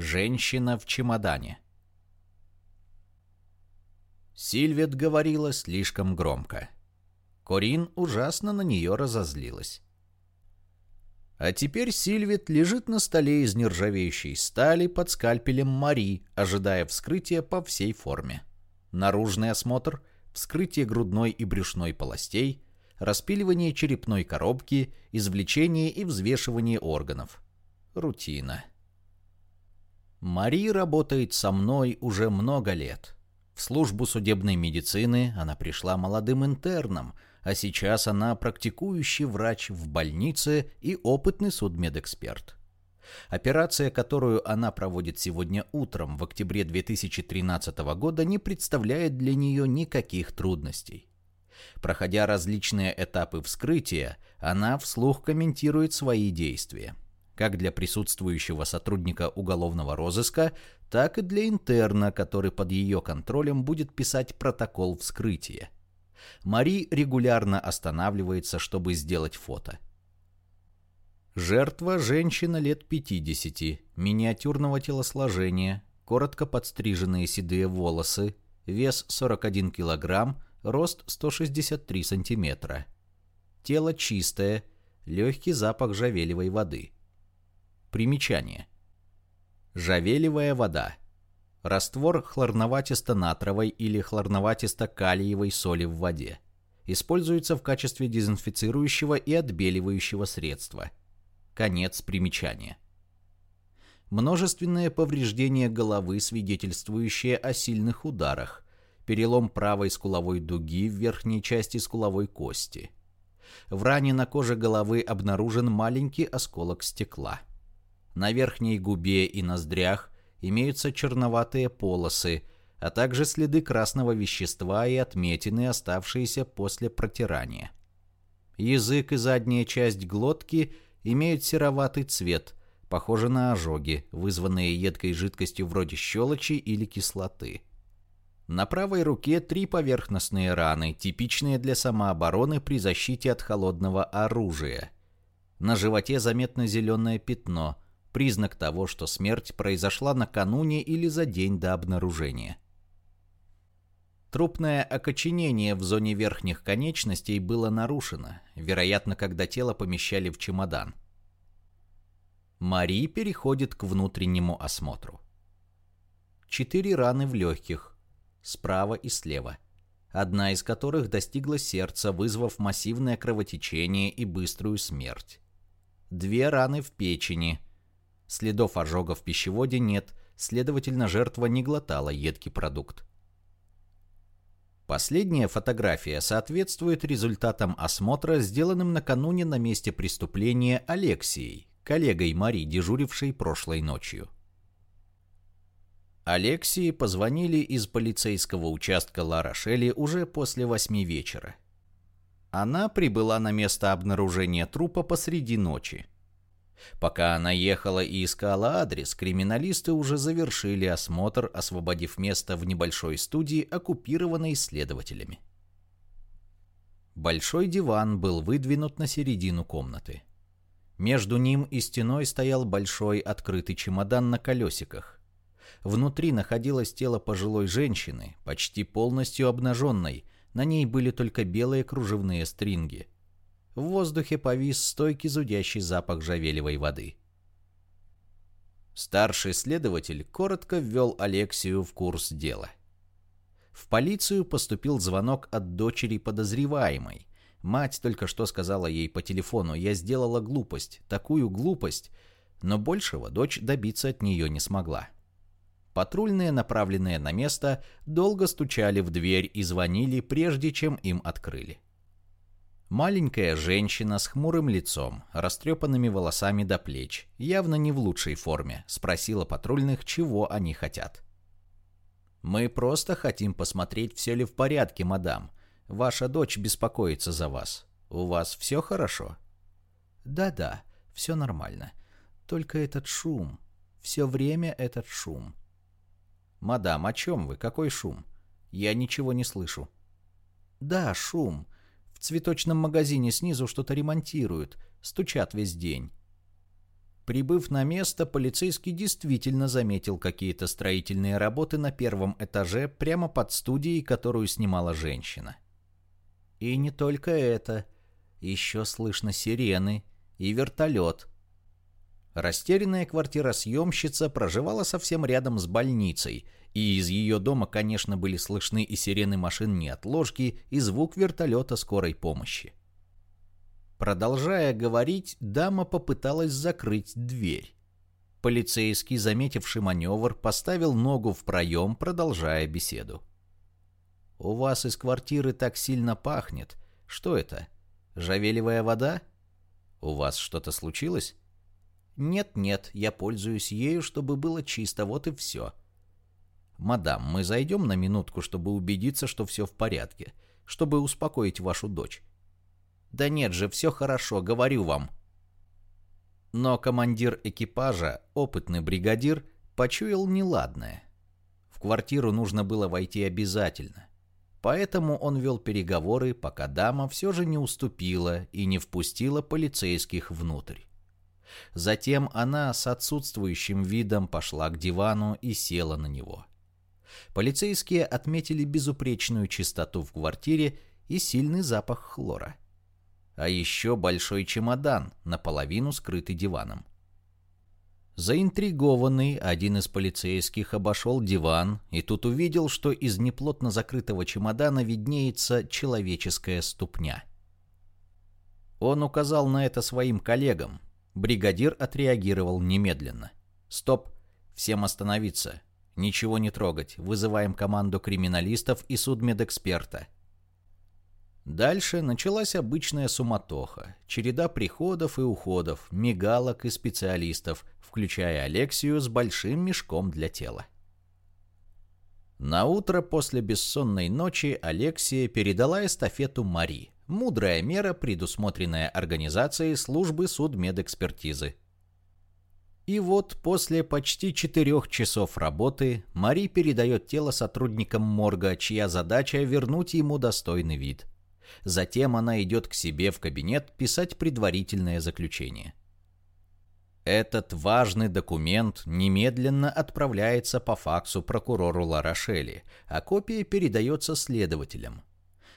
Женщина в чемодане. Сильвет говорила слишком громко. Корин ужасно на нее разозлилась. А теперь Сильвет лежит на столе из нержавеющей стали под скальпелем Мари, ожидая вскрытия по всей форме. Наружный осмотр, вскрытие грудной и брюшной полостей, распиливание черепной коробки, извлечение и взвешивание органов. Рутина. Мари работает со мной уже много лет. В службу судебной медицины она пришла молодым интерном, а сейчас она практикующий врач в больнице и опытный судмедэксперт. Операция, которую она проводит сегодня утром в октябре 2013 года, не представляет для нее никаких трудностей. Проходя различные этапы вскрытия, она вслух комментирует свои действия – как для присутствующего сотрудника уголовного розыска, так и для интерна, который под ее контролем будет писать протокол вскрытия. Мари регулярно останавливается, чтобы сделать фото. Жертва – женщина лет 50, миниатюрного телосложения, коротко подстриженные седые волосы, вес 41 кг, рост 163 см. Тело чистое, легкий запах жавелевой воды – Примечание. Жавелевая вода. Раствор хлорноватисто-натровой или хлорноватисто-калиевой соли в воде. Используется в качестве дезинфицирующего и отбеливающего средства. Конец примечания. Множественные повреждения головы, свидетельствующие о сильных ударах. Перелом правой скуловой дуги в верхней части скуловой кости. В ране на коже головы обнаружен маленький осколок стекла. На верхней губе и ноздрях имеются черноватые полосы, а также следы красного вещества и отметины, оставшиеся после протирания. Язык и задняя часть глотки имеют сероватый цвет, похоже на ожоги, вызванные едкой жидкостью вроде щелочи или кислоты. На правой руке три поверхностные раны, типичные для самообороны при защите от холодного оружия. На животе заметно зеленое пятно – признак того, что смерть произошла накануне или за день до обнаружения. Трупное окоченение в зоне верхних конечностей было нарушено, вероятно, когда тело помещали в чемодан. Мари переходит к внутреннему осмотру. Четыре раны в легких, справа и слева, одна из которых достигла сердца, вызвав массивное кровотечение и быструю смерть. Две раны в печени – Следов ожога в пищеводе нет, следовательно, жертва не глотала едкий продукт. Последняя фотография соответствует результатам осмотра, сделанным накануне на месте преступления Алексией, коллегой Мари, дежурившей прошлой ночью. Алексии позвонили из полицейского участка Ла-Рошели уже после восьми вечера. Она прибыла на место обнаружения трупа посреди ночи. Пока она ехала и искала адрес, криминалисты уже завершили осмотр, освободив место в небольшой студии, оккупированной следователями. Большой диван был выдвинут на середину комнаты. Между ним и стеной стоял большой открытый чемодан на колесиках. Внутри находилось тело пожилой женщины, почти полностью обнаженной, на ней были только белые кружевные стринги – в воздухе повис стойкий зудящий запах жавелевой воды. Старший следователь коротко ввел Алексию в курс дела. В полицию поступил звонок от дочери подозреваемой. Мать только что сказала ей по телефону, я сделала глупость, такую глупость, но большего дочь добиться от нее не смогла. Патрульные, направленные на место, долго стучали в дверь и звонили, прежде чем им открыли. Маленькая женщина с хмурым лицом, растрепанными волосами до плеч, явно не в лучшей форме, спросила патрульных, чего они хотят. «Мы просто хотим посмотреть, все ли в порядке, мадам. Ваша дочь беспокоится за вас. У вас все хорошо?» «Да-да, все нормально. Только этот шум. Все время этот шум». «Мадам, о чем вы? Какой шум? Я ничего не слышу». «Да, шум. В цветочном магазине снизу что-то ремонтируют, стучат весь день. Прибыв на место, полицейский действительно заметил какие-то строительные работы на первом этаже прямо под студией, которую снимала женщина. И не только это. Еще слышно сирены и вертолет. Растерянная квартира-съемщица проживала совсем рядом с больницей, и из ее дома, конечно, были слышны и сирены машин неотложки, и звук вертолета скорой помощи. Продолжая говорить, дама попыталась закрыть дверь. Полицейский, заметивший маневр, поставил ногу в проем, продолжая беседу. «У вас из квартиры так сильно пахнет. Что это? Жавелевая вода? У вас что-то случилось?» «Нет-нет, я пользуюсь ею, чтобы было чисто, вот и все». «Мадам, мы зайдем на минутку, чтобы убедиться, что все в порядке, чтобы успокоить вашу дочь. Да нет же, все хорошо, говорю вам. Но командир экипажа, опытный бригадир, почуял неладное. В квартиру нужно было войти обязательно. Поэтому он вел переговоры, пока дама все же не уступила и не впустила полицейских внутрь. Затем она с отсутствующим видом пошла к дивану и села на него. Полицейские отметили безупречную чистоту в квартире и сильный запах хлора а еще большой чемодан, наполовину скрытый диваном. Заинтригованный, один из полицейских обошел диван и тут увидел, что из неплотно закрытого чемодана виднеется человеческая ступня. Он указал на это своим коллегам. Бригадир отреагировал немедленно. «Стоп! Всем остановиться! Ничего не трогать! Вызываем команду криминалистов и судмедэксперта!» Дальше началась обычная суматоха, череда приходов и уходов, мигалок и специалистов, включая Алексию с большим мешком для тела. На утро после бессонной ночи Алексия передала эстафету Мари. Мудрая мера, предусмотренная организацией службы судмедэкспертизы. И вот после почти четырех часов работы Мари передает тело сотрудникам морга, чья задача вернуть ему достойный вид. Затем она идет к себе в кабинет писать предварительное заключение. Этот важный документ немедленно отправляется по факсу прокурору Ларошели, а копия передается следователям.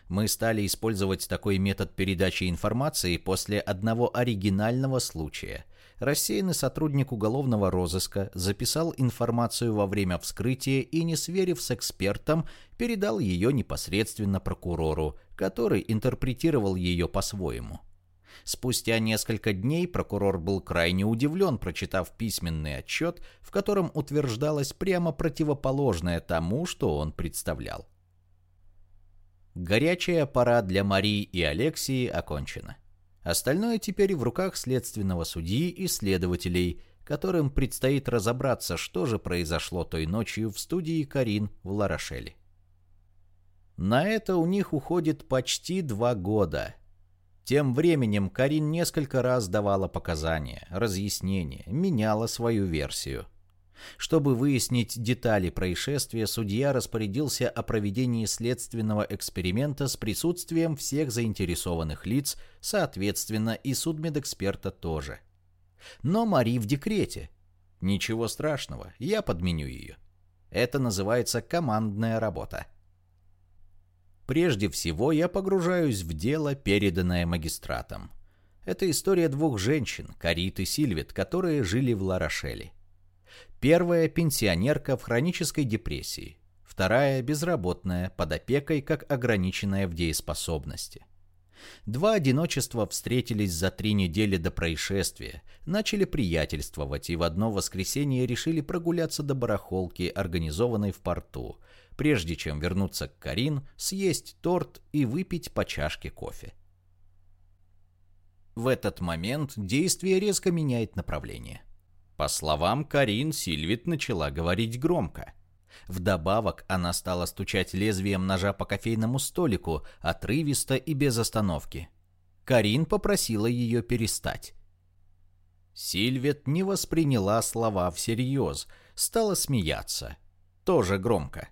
Мы стали использовать такой метод передачи информации после одного оригинального случая – рассеянный сотрудник уголовного розыска записал информацию во время вскрытия и, не сверив с экспертом, передал ее непосредственно прокурору, который интерпретировал ее по-своему. Спустя несколько дней прокурор был крайне удивлен, прочитав письменный отчет, в котором утверждалось прямо противоположное тому, что он представлял. Горячая пора для Марии и Алексии окончена. Остальное теперь в руках следственного судьи и следователей, которым предстоит разобраться, что же произошло той ночью в студии Карин в Ларошеле. На это у них уходит почти два года. Тем временем Карин несколько раз давала показания, разъяснения, меняла свою версию. Чтобы выяснить детали происшествия, судья распорядился о проведении следственного эксперимента с присутствием всех заинтересованных лиц, соответственно, и судмедэксперта тоже. Но Мари в декрете. Ничего страшного, я подменю ее. Это называется командная работа. Прежде всего, я погружаюсь в дело, переданное магистратом. Это история двух женщин, Карит и Сильвет, которые жили в Ларошеле. Первая – пенсионерка в хронической депрессии. Вторая – безработная, под опекой как ограниченная в дееспособности. Два одиночества встретились за три недели до происшествия, начали приятельствовать и в одно воскресенье решили прогуляться до барахолки, организованной в порту, прежде чем вернуться к Карин, съесть торт и выпить по чашке кофе. В этот момент действие резко меняет направление – по словам Карин, Сильвит начала говорить громко. Вдобавок она стала стучать лезвием ножа по кофейному столику, отрывисто и без остановки. Карин попросила ее перестать. Сильвет не восприняла слова всерьез, стала смеяться. Тоже громко.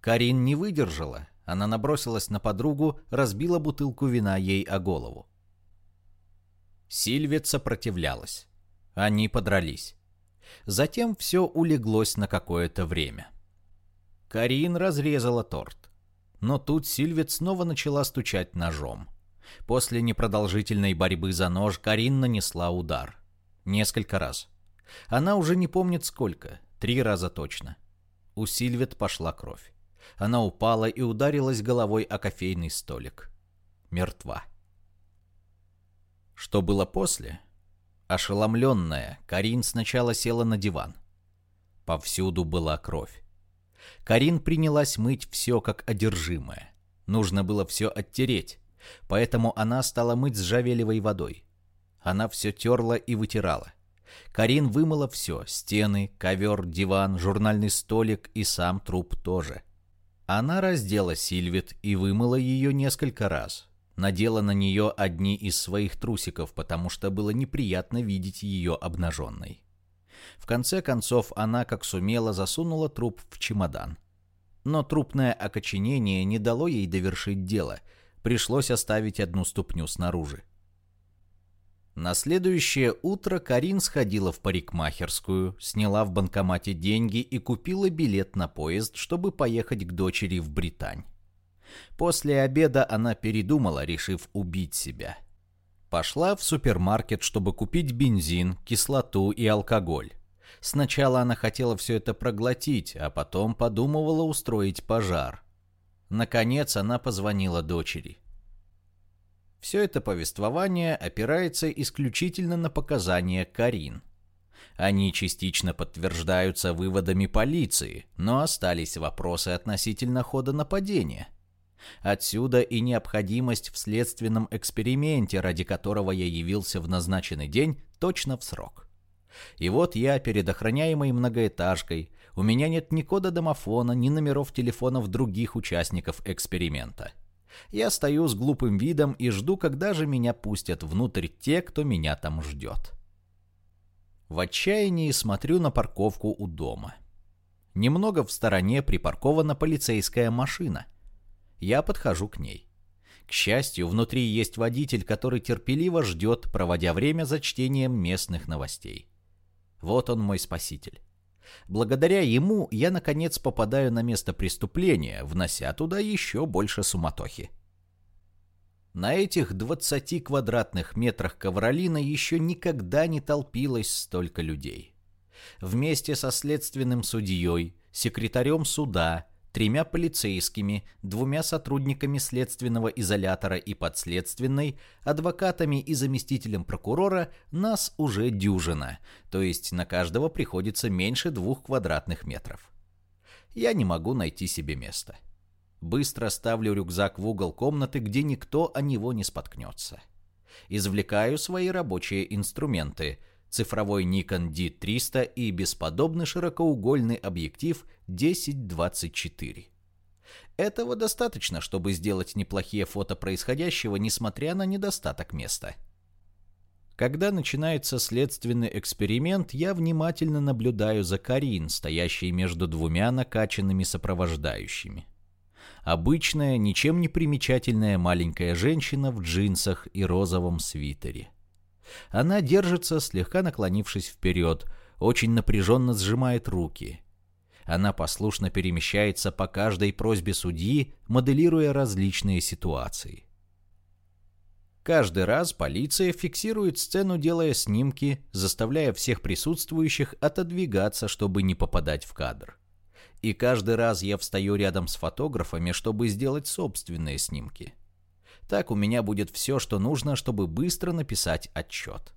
Карин не выдержала. Она набросилась на подругу, разбила бутылку вина ей о голову. Сильвет сопротивлялась. Они подрались. Затем все улеглось на какое-то время. Карин разрезала торт. Но тут Сильвет снова начала стучать ножом. После непродолжительной борьбы за нож Карин нанесла удар. Несколько раз. Она уже не помнит сколько, три раза точно. У Сильвет пошла кровь. Она упала и ударилась головой о кофейный столик. Мертва. Что было после? Ошеломленная, Карин сначала села на диван. Повсюду была кровь. Карин принялась мыть все как одержимое. Нужно было все оттереть, поэтому она стала мыть с жавелевой водой. Она все терла и вытирала. Карин вымыла все – стены, ковер, диван, журнальный столик и сам труп тоже. Она раздела Сильвит и вымыла ее несколько раз. Надела на нее одни из своих трусиков, потому что было неприятно видеть ее обнаженной. В конце концов, она, как сумела, засунула труп в чемодан. Но трупное окоченение не дало ей довершить дело. Пришлось оставить одну ступню снаружи. На следующее утро Карин сходила в парикмахерскую, сняла в банкомате деньги и купила билет на поезд, чтобы поехать к дочери в Британь. После обеда она передумала, решив убить себя. Пошла в супермаркет, чтобы купить бензин, кислоту и алкоголь. Сначала она хотела все это проглотить, а потом подумывала устроить пожар. Наконец она позвонила дочери. Все это повествование опирается исключительно на показания Карин. Они частично подтверждаются выводами полиции, но остались вопросы относительно хода нападения. Отсюда и необходимость в следственном эксперименте, ради которого я явился в назначенный день точно в срок. И вот я перед охраняемой многоэтажкой, у меня нет ни кода домофона, ни номеров телефонов других участников эксперимента. Я стою с глупым видом и жду, когда же меня пустят внутрь те, кто меня там ждет. В отчаянии смотрю на парковку у дома. Немного в стороне припаркована полицейская машина. Я подхожу к ней. К счастью, внутри есть водитель, который терпеливо ждет, проводя время за чтением местных новостей. Вот он мой спаситель. Благодаря ему я, наконец, попадаю на место преступления, внося туда еще больше суматохи. На этих 20 квадратных метрах ковролина еще никогда не толпилось столько людей. Вместе со следственным судьей, секретарем суда, тремя полицейскими, двумя сотрудниками следственного изолятора и подследственной, адвокатами и заместителем прокурора нас уже дюжина, то есть на каждого приходится меньше двух квадратных метров. Я не могу найти себе места. Быстро ставлю рюкзак в угол комнаты, где никто о него не споткнется. Извлекаю свои рабочие инструменты – цифровой Nikon D300 и бесподобный широкоугольный объектив 1024. Этого достаточно, чтобы сделать неплохие фото происходящего, несмотря на недостаток места. Когда начинается следственный эксперимент, я внимательно наблюдаю за Карин, стоящей между двумя накачанными сопровождающими. Обычная, ничем не примечательная маленькая женщина в джинсах и розовом свитере. Она держится, слегка наклонившись вперед, очень напряженно сжимает руки. Она послушно перемещается по каждой просьбе судьи, моделируя различные ситуации. Каждый раз полиция фиксирует сцену, делая снимки, заставляя всех присутствующих отодвигаться, чтобы не попадать в кадр. И каждый раз я встаю рядом с фотографами, чтобы сделать собственные снимки. Так у меня будет все, что нужно, чтобы быстро написать отчет.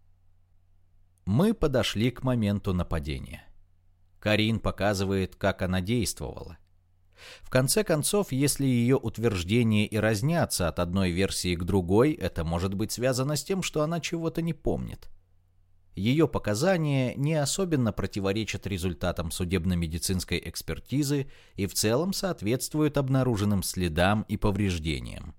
Мы подошли к моменту нападения. Карин показывает, как она действовала. В конце концов, если ее утверждения и разнятся от одной версии к другой, это может быть связано с тем, что она чего-то не помнит. Ее показания не особенно противоречат результатам судебно-медицинской экспертизы и в целом соответствуют обнаруженным следам и повреждениям.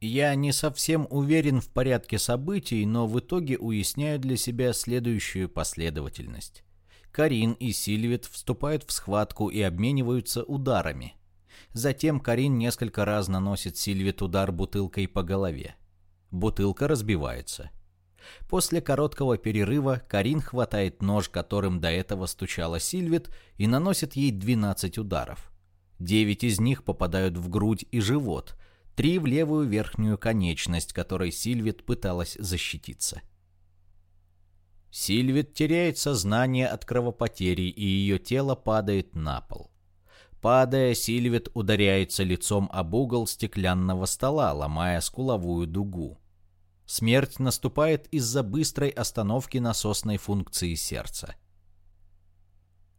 Я не совсем уверен в порядке событий, но в итоге уясняю для себя следующую последовательность. Карин и Сильвит вступают в схватку и обмениваются ударами. Затем Карин несколько раз наносит Сильвит удар бутылкой по голове. Бутылка разбивается. После короткого перерыва Карин хватает нож, которым до этого стучала Сильвит, и наносит ей 12 ударов. Девять из них попадают в грудь и живот, три в левую верхнюю конечность, которой Сильвит пыталась защититься. Сильвит теряет сознание от кровопотери, и ее тело падает на пол. Падая, Сильвит ударяется лицом об угол стеклянного стола, ломая скуловую дугу. Смерть наступает из-за быстрой остановки насосной функции сердца.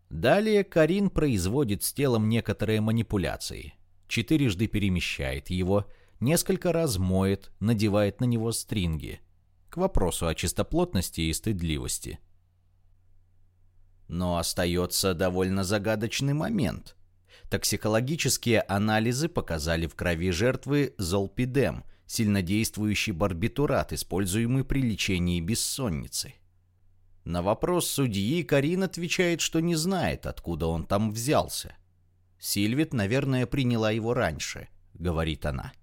Далее Карин производит с телом некоторые манипуляции. Четырежды перемещает его, несколько раз моет, надевает на него стринги. К вопросу о чистоплотности и стыдливости. Но остается довольно загадочный момент. Токсикологические анализы показали в крови жертвы золпидем, сильнодействующий барбитурат, используемый при лечении бессонницы. На вопрос судьи Карин отвечает, что не знает, откуда он там взялся. «Сильвит, наверное, приняла его раньше», — говорит она.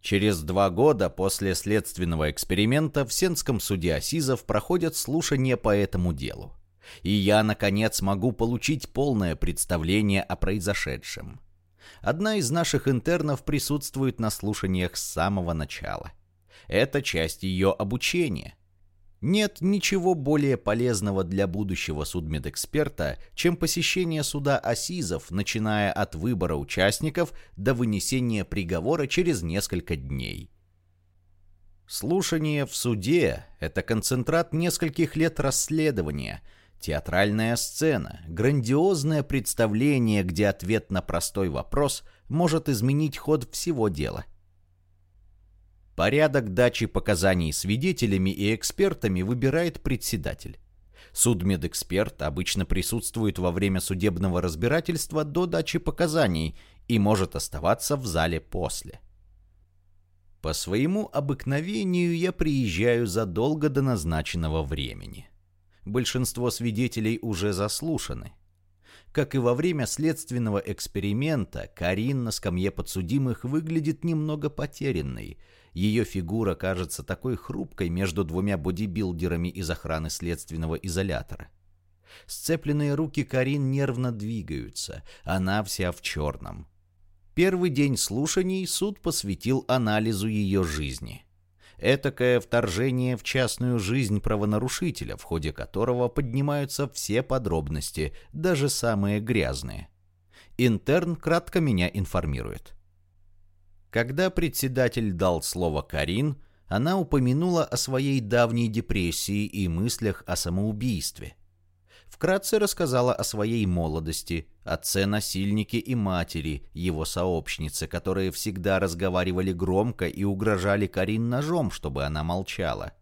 Через два года после следственного эксперимента в Сенском суде Асизов проходят слушания по этому делу. И я, наконец, могу получить полное представление о произошедшем. Одна из наших интернов присутствует на слушаниях с самого начала. Это часть ее обучения. Нет ничего более полезного для будущего судмедэксперта, чем посещение суда АСИЗов, начиная от выбора участников до вынесения приговора через несколько дней. Слушание в суде – это концентрат нескольких лет расследования – Театральная сцена, грандиозное представление, где ответ на простой вопрос может изменить ход всего дела. Порядок дачи показаний свидетелями и экспертами выбирает председатель. Судмедэксперт обычно присутствует во время судебного разбирательства до дачи показаний и может оставаться в зале после. По своему обыкновению я приезжаю задолго до назначенного времени большинство свидетелей уже заслушаны. Как и во время следственного эксперимента, Карин на скамье подсудимых выглядит немного потерянной. Ее фигура кажется такой хрупкой между двумя бодибилдерами из охраны следственного изолятора. Сцепленные руки Карин нервно двигаются, она вся в черном. Первый день слушаний суд посвятил анализу ее жизни – Этакое вторжение в частную жизнь правонарушителя, в ходе которого поднимаются все подробности, даже самые грязные. Интерн кратко меня информирует. Когда председатель дал слово Карин, она упомянула о своей давней депрессии и мыслях о самоубийстве – Вкратце рассказала о своей молодости, отце-насильнике и матери, его сообщнице, которые всегда разговаривали громко и угрожали Карин ножом, чтобы она молчала.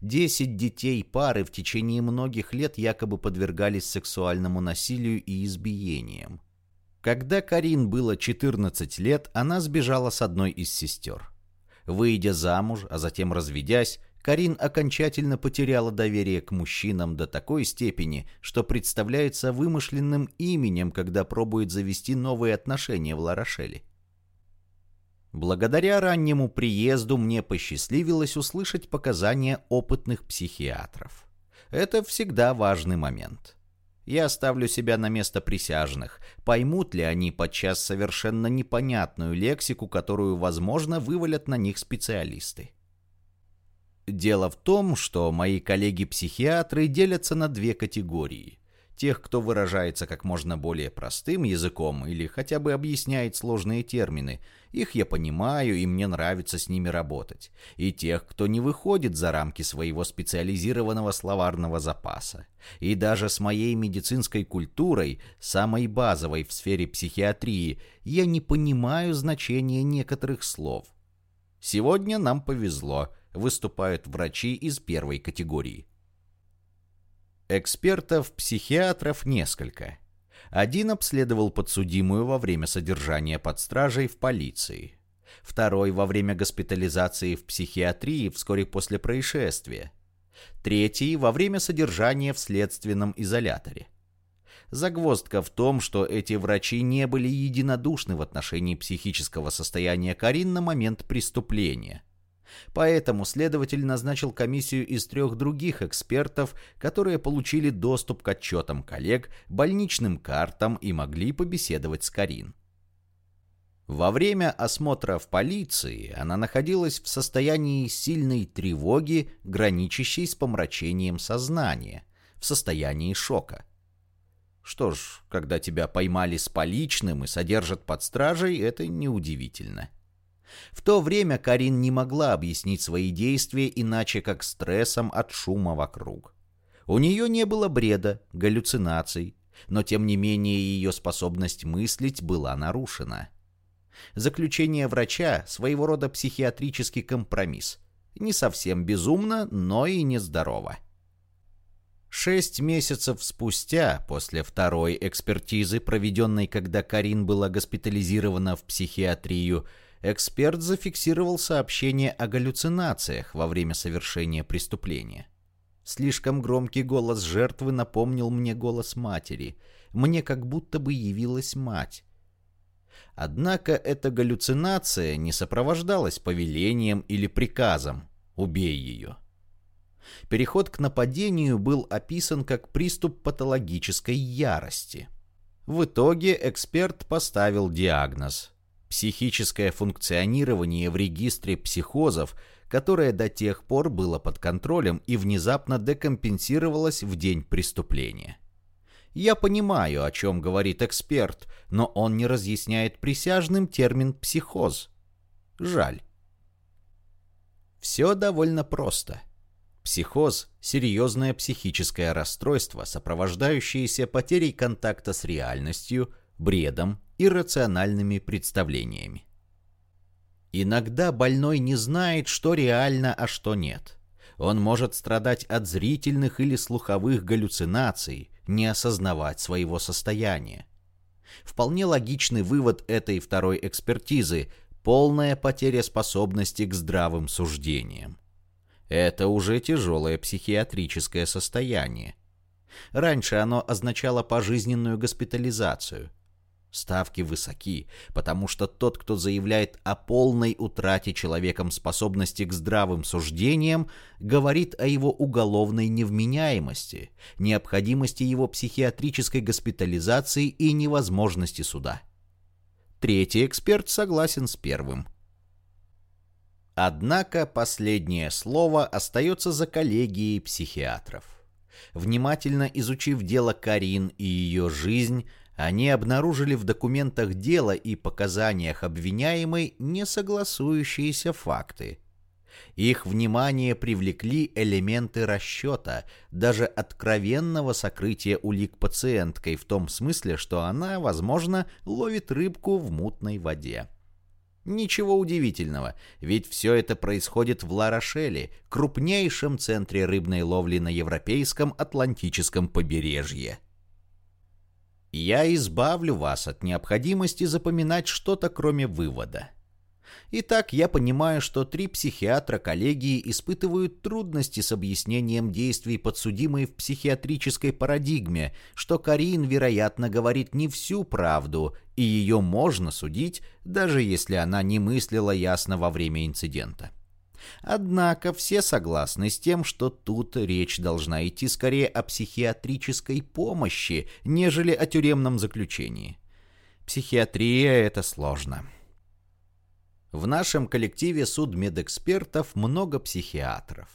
Десять детей пары в течение многих лет якобы подвергались сексуальному насилию и избиениям. Когда Карин было 14 лет, она сбежала с одной из сестер. Выйдя замуж, а затем разведясь, Карин окончательно потеряла доверие к мужчинам до такой степени, что представляется вымышленным именем, когда пробует завести новые отношения в Ларошеле. Благодаря раннему приезду мне посчастливилось услышать показания опытных психиатров. Это всегда важный момент. Я ставлю себя на место присяжных. Поймут ли они подчас совершенно непонятную лексику, которую, возможно, вывалят на них специалисты? Дело в том, что мои коллеги-психиатры делятся на две категории. Тех, кто выражается как можно более простым языком или хотя бы объясняет сложные термины. Их я понимаю, и мне нравится с ними работать. И тех, кто не выходит за рамки своего специализированного словарного запаса. И даже с моей медицинской культурой, самой базовой в сфере психиатрии, я не понимаю значения некоторых слов. Сегодня нам повезло – выступают врачи из первой категории. Экспертов-психиатров несколько. Один обследовал подсудимую во время содержания под стражей в полиции. Второй во время госпитализации в психиатрии вскоре после происшествия. Третий во время содержания в следственном изоляторе. Загвоздка в том, что эти врачи не были единодушны в отношении психического состояния Карин на момент преступления – Поэтому следователь назначил комиссию из трех других экспертов, которые получили доступ к отчетам коллег, больничным картам и могли побеседовать с Карин. Во время осмотра в полиции она находилась в состоянии сильной тревоги, граничащей с помрачением сознания, в состоянии шока. Что ж, когда тебя поймали с поличным и содержат под стражей, это неудивительно. В то время Карин не могла объяснить свои действия иначе, как стрессом от шума вокруг. У нее не было бреда, галлюцинаций, но тем не менее ее способность мыслить была нарушена. Заключение врача – своего рода психиатрический компромисс. Не совсем безумно, но и нездорово. Шесть месяцев спустя, после второй экспертизы, проведенной, когда Карин была госпитализирована в психиатрию, эксперт зафиксировал сообщение о галлюцинациях во время совершения преступления. Слишком громкий голос жертвы напомнил мне голос матери. Мне как будто бы явилась мать. Однако эта галлюцинация не сопровождалась повелением или приказом «убей ее». Переход к нападению был описан как приступ патологической ярости. В итоге эксперт поставил диагноз Психическое функционирование в регистре психозов, которое до тех пор было под контролем и внезапно декомпенсировалось в день преступления. Я понимаю, о чем говорит эксперт, но он не разъясняет присяжным термин «психоз». Жаль. Все довольно просто. Психоз – серьезное психическое расстройство, сопровождающееся потерей контакта с реальностью, бредом иррациональными представлениями. Иногда больной не знает, что реально, а что нет. Он может страдать от зрительных или слуховых галлюцинаций, не осознавать своего состояния. Вполне логичный вывод этой второй экспертизы – полная потеря способности к здравым суждениям. Это уже тяжелое психиатрическое состояние. Раньше оно означало пожизненную госпитализацию – Ставки высоки, потому что тот, кто заявляет о полной утрате человеком способности к здравым суждениям, говорит о его уголовной невменяемости, необходимости его психиатрической госпитализации и невозможности суда. Третий эксперт согласен с первым. Однако последнее слово остается за коллегией психиатров. Внимательно изучив дело Карин и ее жизнь, они обнаружили в документах дела и показаниях обвиняемой несогласующиеся факты. Их внимание привлекли элементы расчета, даже откровенного сокрытия улик пациенткой в том смысле, что она, возможно, ловит рыбку в мутной воде. Ничего удивительного, ведь все это происходит в Ларошеле, крупнейшем центре рыбной ловли на европейском Атлантическом побережье. Я избавлю вас от необходимости запоминать что-то кроме вывода. Итак, я понимаю, что три психиатра коллегии испытывают трудности с объяснением действий подсудимой в психиатрической парадигме, что Карин, вероятно, говорит не всю правду, и ее можно судить, даже если она не мыслила ясно во время инцидента. Однако все согласны с тем, что тут речь должна идти скорее о психиатрической помощи, нежели о тюремном заключении. Психиатрия — это сложно. В нашем коллективе судмедэкспертов много психиатров,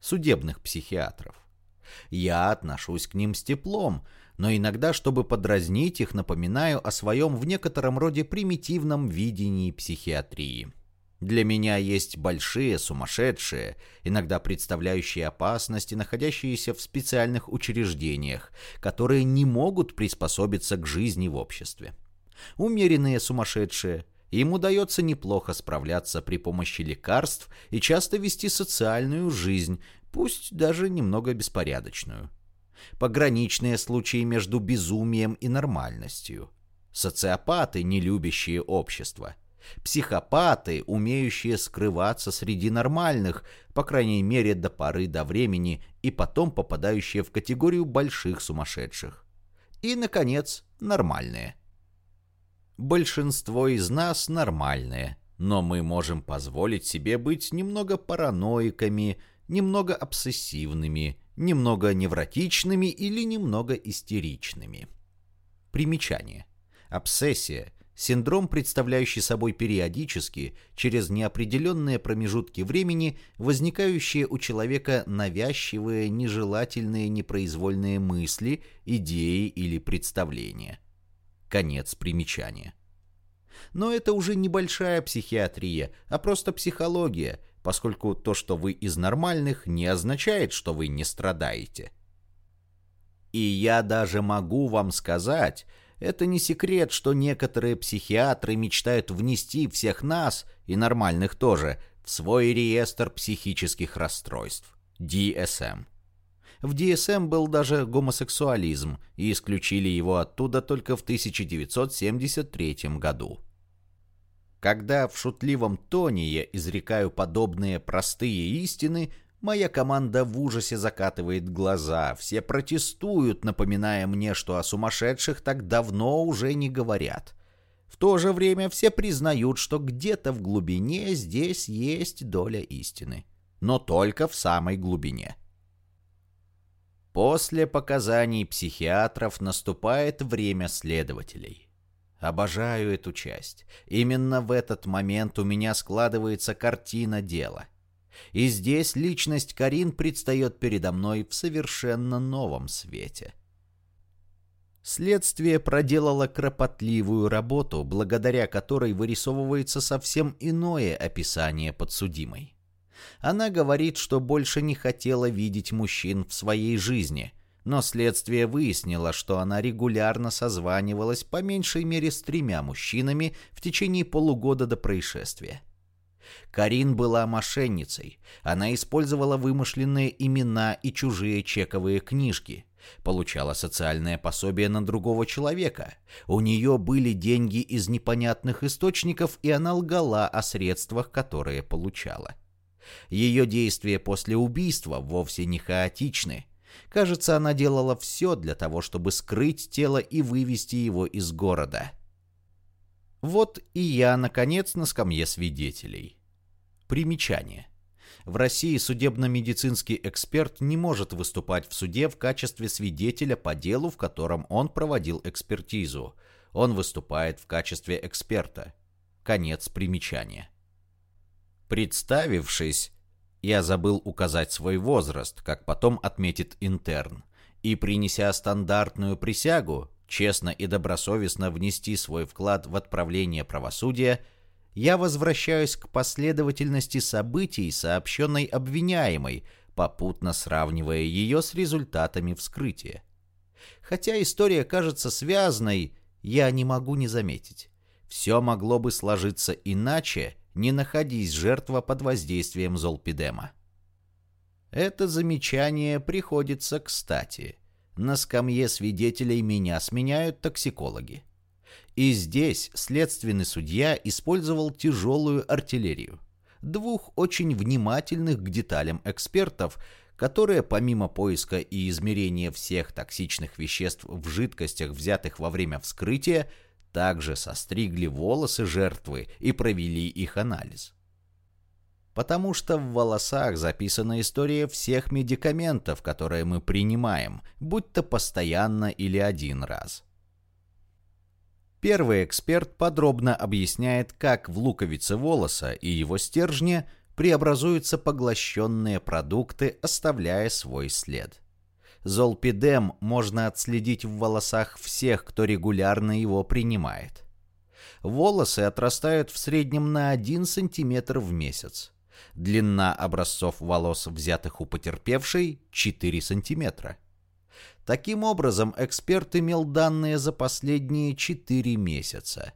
судебных психиатров. Я отношусь к ним с теплом, но иногда, чтобы подразнить их, напоминаю о своем в некотором роде примитивном видении психиатрии. Для меня есть большие, сумасшедшие, иногда представляющие опасности, находящиеся в специальных учреждениях, которые не могут приспособиться к жизни в обществе. Умеренные сумасшедшие, им удается неплохо справляться при помощи лекарств и часто вести социальную жизнь, пусть даже немного беспорядочную. Пограничные случаи между безумием и нормальностью. Социопаты, не любящие общество – Психопаты, умеющие скрываться среди нормальных, по крайней мере до поры до времени, и потом попадающие в категорию больших сумасшедших. И, наконец, нормальные. Большинство из нас нормальные, но мы можем позволить себе быть немного параноиками, немного обсессивными, немного невротичными или немного истеричными. Примечание. Обсессия – синдром, представляющий собой периодически, через неопределенные промежутки времени, возникающие у человека навязчивые, нежелательные, непроизвольные мысли, идеи или представления. Конец примечания. Но это уже небольшая психиатрия, а просто психология, поскольку то, что вы из нормальных, не означает, что вы не страдаете. И я даже могу вам сказать, это не секрет, что некоторые психиатры мечтают внести всех нас, и нормальных тоже, в свой реестр психических расстройств – DSM. В DSM был даже гомосексуализм, и исключили его оттуда только в 1973 году. Когда в шутливом тоне я изрекаю подобные простые истины, моя команда в ужасе закатывает глаза, все протестуют, напоминая мне, что о сумасшедших так давно уже не говорят. В то же время все признают, что где-то в глубине здесь есть доля истины. Но только в самой глубине. После показаний психиатров наступает время следователей. Обожаю эту часть. Именно в этот момент у меня складывается картина дела. И здесь личность Карин предстает передо мной в совершенно новом свете. Следствие проделало кропотливую работу, благодаря которой вырисовывается совсем иное описание подсудимой. Она говорит, что больше не хотела видеть мужчин в своей жизни – но следствие выяснило, что она регулярно созванивалась по меньшей мере с тремя мужчинами в течение полугода до происшествия. Карин была мошенницей. Она использовала вымышленные имена и чужие чековые книжки. Получала социальное пособие на другого человека. У нее были деньги из непонятных источников, и она лгала о средствах, которые получала. Ее действия после убийства вовсе не хаотичны. Кажется, она делала все для того, чтобы скрыть тело и вывести его из города. Вот и я, наконец, на скамье свидетелей. Примечание. В России судебно-медицинский эксперт не может выступать в суде в качестве свидетеля по делу, в котором он проводил экспертизу. Он выступает в качестве эксперта. Конец примечания. Представившись, я забыл указать свой возраст, как потом отметит интерн. И принеся стандартную присягу, честно и добросовестно внести свой вклад в отправление правосудия, я возвращаюсь к последовательности событий, сообщенной обвиняемой, попутно сравнивая ее с результатами вскрытия. Хотя история кажется связанной, я не могу не заметить. Все могло бы сложиться иначе, не находись жертва под воздействием золпидема. Это замечание приходится кстати. На скамье свидетелей меня сменяют токсикологи. И здесь следственный судья использовал тяжелую артиллерию. Двух очень внимательных к деталям экспертов, которые помимо поиска и измерения всех токсичных веществ в жидкостях, взятых во время вскрытия, также состригли волосы жертвы и провели их анализ. Потому что в волосах записана история всех медикаментов, которые мы принимаем, будь то постоянно или один раз. Первый эксперт подробно объясняет, как в луковице волоса и его стержне преобразуются поглощенные продукты, оставляя свой след. Золпидем можно отследить в волосах всех, кто регулярно его принимает. Волосы отрастают в среднем на 1 см в месяц. Длина образцов волос, взятых у потерпевшей, 4 см. Таким образом, эксперт имел данные за последние 4 месяца.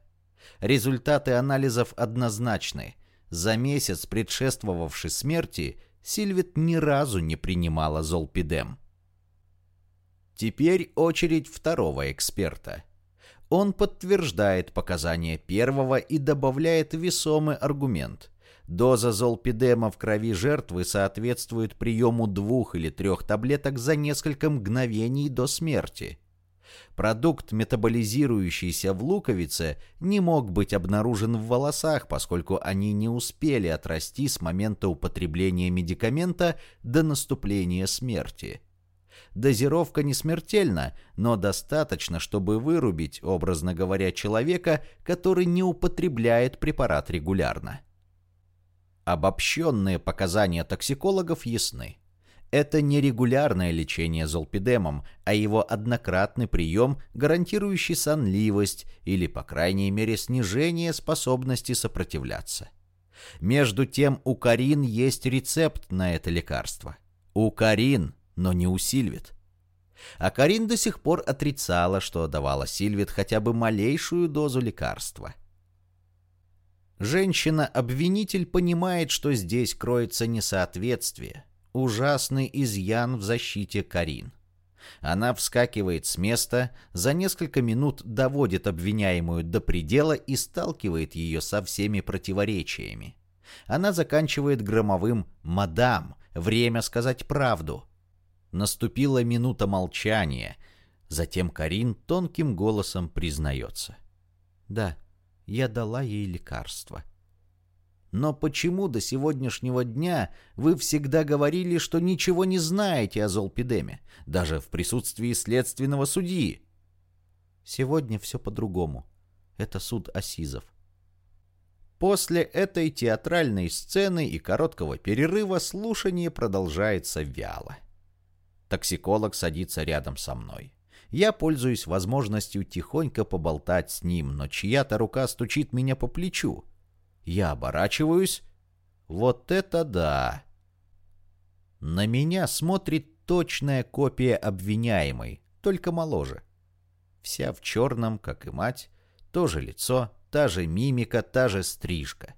Результаты анализов однозначны. За месяц, предшествовавший смерти, Сильвит ни разу не принимала золпидем. Теперь очередь второго эксперта. Он подтверждает показания первого и добавляет весомый аргумент. Доза золпидема в крови жертвы соответствует приему двух или трех таблеток за несколько мгновений до смерти. Продукт, метаболизирующийся в луковице, не мог быть обнаружен в волосах, поскольку они не успели отрасти с момента употребления медикамента до наступления смерти. Дозировка не смертельна, но достаточно, чтобы вырубить, образно говоря, человека, который не употребляет препарат регулярно. Обобщенные показания токсикологов ясны. Это не регулярное лечение золпидемом, а его однократный прием, гарантирующий сонливость или, по крайней мере, снижение способности сопротивляться. Между тем, у Карин есть рецепт на это лекарство. У Карин, но не у Сильвит. А Карин до сих пор отрицала, что давала Сильвит хотя бы малейшую дозу лекарства. Женщина-обвинитель понимает, что здесь кроется несоответствие – ужасный изъян в защите Карин. Она вскакивает с места, за несколько минут доводит обвиняемую до предела и сталкивает ее со всеми противоречиями. Она заканчивает громовым «Мадам, время сказать правду». Наступила минута молчания. Затем Карин тонким голосом признается. «Да, я дала ей лекарство. Но почему до сегодняшнего дня вы всегда говорили, что ничего не знаете о золпидеме, даже в присутствии следственного судьи? Сегодня все по-другому. Это суд Асизов. После этой театральной сцены и короткого перерыва слушание продолжается вяло. Токсиколог садится рядом со мной. Я пользуюсь возможностью тихонько поболтать с ним, но чья-то рука стучит меня по плечу. Я оборачиваюсь. Вот это да! На меня смотрит точная копия обвиняемой, только моложе. Вся в черном, как и мать, то же лицо, та же мимика, та же стрижка.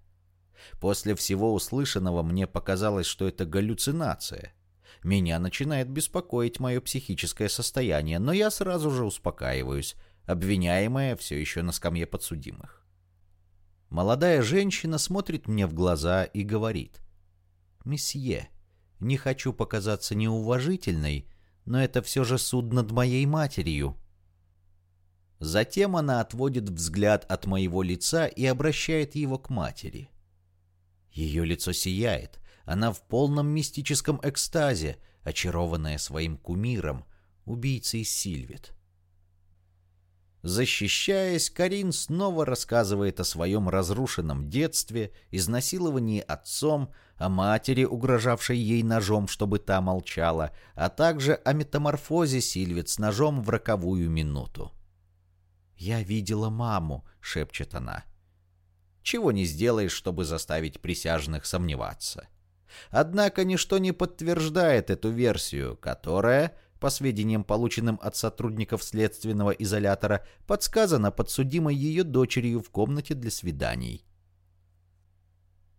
После всего услышанного мне показалось, что это галлюцинация. Меня начинает беспокоить мое психическое состояние, но я сразу же успокаиваюсь. Обвиняемая все еще на скамье подсудимых. Молодая женщина смотрит мне в глаза и говорит. «Месье, не хочу показаться неуважительной, но это все же суд над моей матерью». Затем она отводит взгляд от моего лица и обращает его к матери. Ее лицо сияет, она в полном мистическом экстазе, очарованная своим кумиром, убийцей Сильвит. Защищаясь, Карин снова рассказывает о своем разрушенном детстве, изнасиловании отцом, о матери, угрожавшей ей ножом, чтобы та молчала, а также о метаморфозе Сильвит с ножом в роковую минуту. «Я видела маму», — шепчет она. Чего не сделаешь, чтобы заставить присяжных сомневаться. Однако ничто не подтверждает эту версию, которая, по сведениям, полученным от сотрудников следственного изолятора, подсказано подсудимой ее дочерью в комнате для свиданий.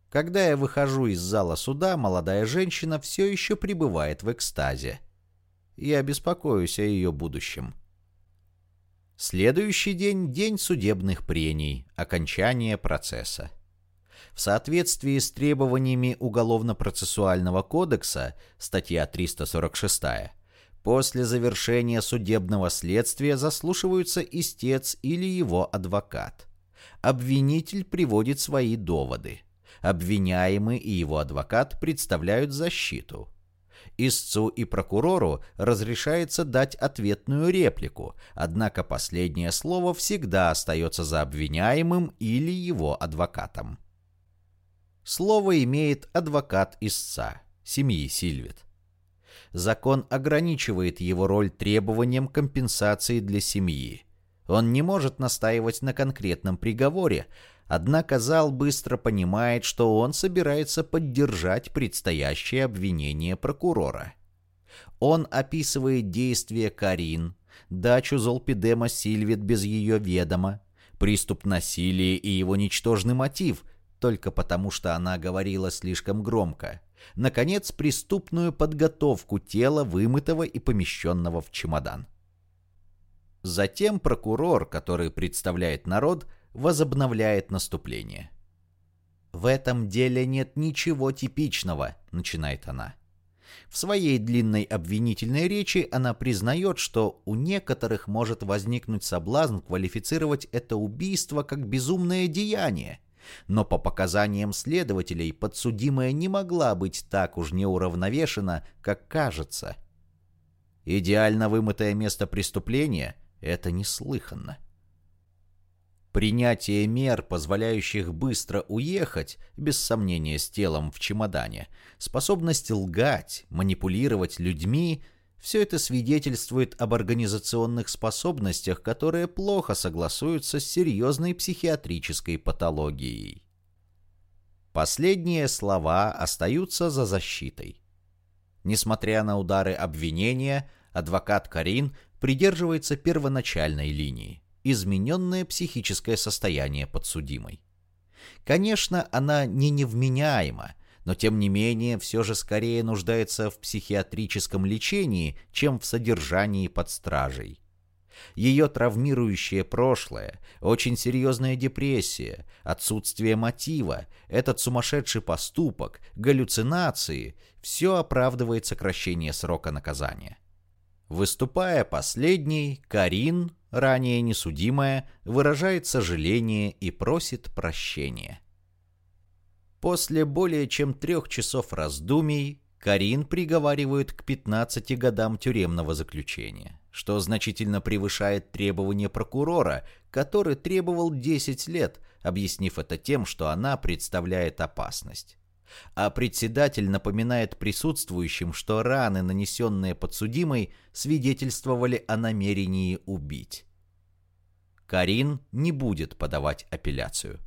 Когда я выхожу из зала суда, молодая женщина все еще пребывает в экстазе. Я беспокоюсь о ее будущем. Следующий день – день судебных прений, окончание процесса. В соответствии с требованиями Уголовно-процессуального кодекса, статья 346 После завершения судебного следствия заслушиваются истец или его адвокат. Обвинитель приводит свои доводы. Обвиняемый и его адвокат представляют защиту. Истцу и прокурору разрешается дать ответную реплику, однако последнее слово всегда остается за обвиняемым или его адвокатом. Слово имеет адвокат истца, семьи Сильвит закон ограничивает его роль требованием компенсации для семьи. Он не может настаивать на конкретном приговоре, однако зал быстро понимает, что он собирается поддержать предстоящее обвинение прокурора. Он описывает действия Карин, дачу Золпидема Сильвит без ее ведома, приступ насилия и его ничтожный мотив, только потому что она говорила слишком громко – наконец, преступную подготовку тела, вымытого и помещенного в чемодан. Затем прокурор, который представляет народ, возобновляет наступление. «В этом деле нет ничего типичного», — начинает она. В своей длинной обвинительной речи она признает, что у некоторых может возникнуть соблазн квалифицировать это убийство как безумное деяние. Но по показаниям следователей подсудимая не могла быть так уж неуравновешена, как кажется. Идеально вымытое место преступления – это неслыханно. Принятие мер, позволяющих быстро уехать, без сомнения с телом в чемодане, способность лгать, манипулировать людьми – все это свидетельствует об организационных способностях, которые плохо согласуются с серьезной психиатрической патологией. Последние слова остаются за защитой. Несмотря на удары обвинения, адвокат Карин придерживается первоначальной линии измененное психическое состояние подсудимой. Конечно, она не невменяема, но тем не менее все же скорее нуждается в психиатрическом лечении, чем в содержании под стражей. Ее травмирующее прошлое, очень серьезная депрессия, отсутствие мотива, этот сумасшедший поступок, галлюцинации – все оправдывает сокращение срока наказания. Выступая последней, Карин ранее несудимая, выражает сожаление и просит прощения. После более чем трех часов раздумий Карин приговаривают к 15 годам тюремного заключения, что значительно превышает требования прокурора, который требовал 10 лет, объяснив это тем, что она представляет опасность а председатель напоминает присутствующим, что раны, нанесенные подсудимой, свидетельствовали о намерении убить. Карин не будет подавать апелляцию.